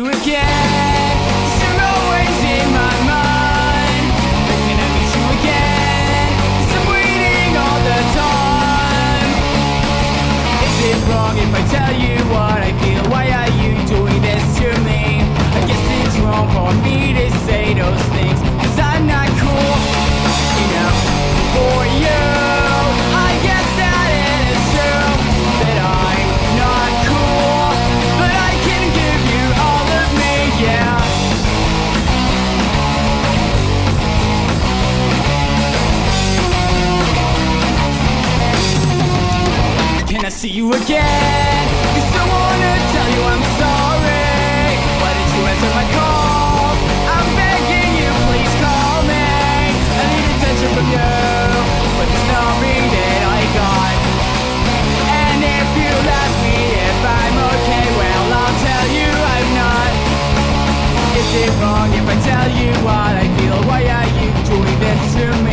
you again. You're always in my mind. You I'm waiting all the time. Is it wrong if I tell you what I feel? Why are you? Again. Cause I wanna tell you I'm sorry. Why did you answer my call? I'm begging you, please call me. I need attention from you, but there's nothing that I got. And if you ask me if I'm okay, well, I'll tell you I'm not. Is it wrong if I tell you what I feel? Why are you doing this to me?